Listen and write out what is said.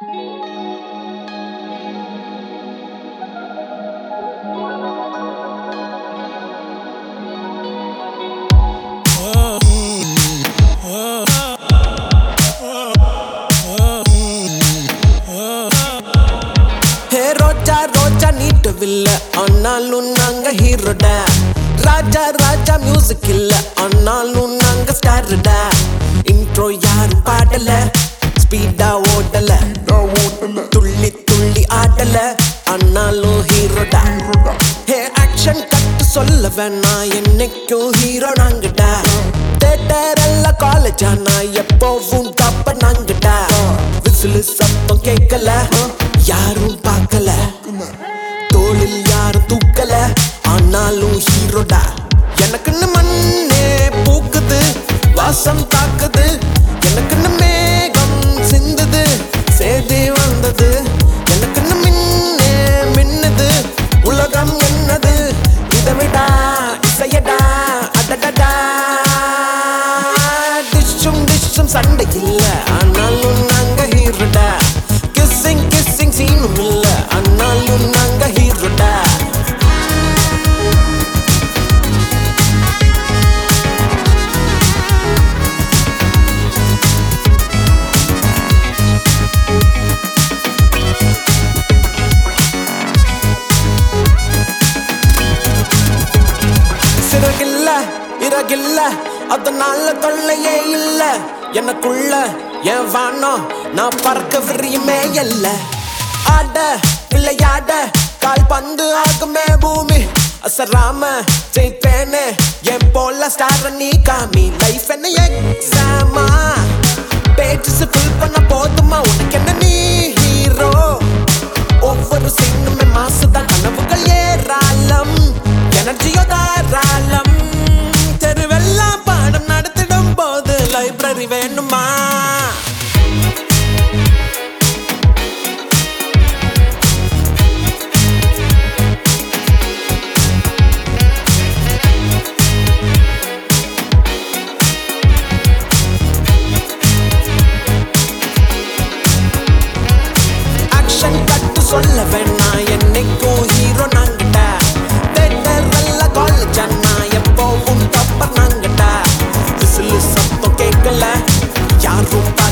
ஹே ஆனாலும் நாங்க ஹீரோடா ராஜா ராஜா மியூசிக் இல்ல. ஆனாலும் நாங்க ஸ்டார்டா இன்ட்ரோ யாரும் பாடல. ஸ்பீடா வேணா என்னைக்கும் ஹீரோ நாங்கடா தேட்டர் எல்லாம் காலேஜ் ஆனா எப்போவும் தப்ப நாங்கடா விசிலு சத்தம் கேட்கல யாரும் பார்க்கல. தோளில் யாரும் தூக்கல ஆனாலும் ஹீரோடா எனக்குன்னு அழகில்ல அதனால தொல்லையே இல்ல. எனக்குள்ள என் வானம் நான் பறக்க விரியுமே இல்ல. ஆட விளையாட கால் பந்து ஆகுமே பூமி. அசராம ஜெயிப்பேனே. என் போல ஸ்டார் நீ காமி. லைஃப் என்ன எக்ஸாமா யாரும்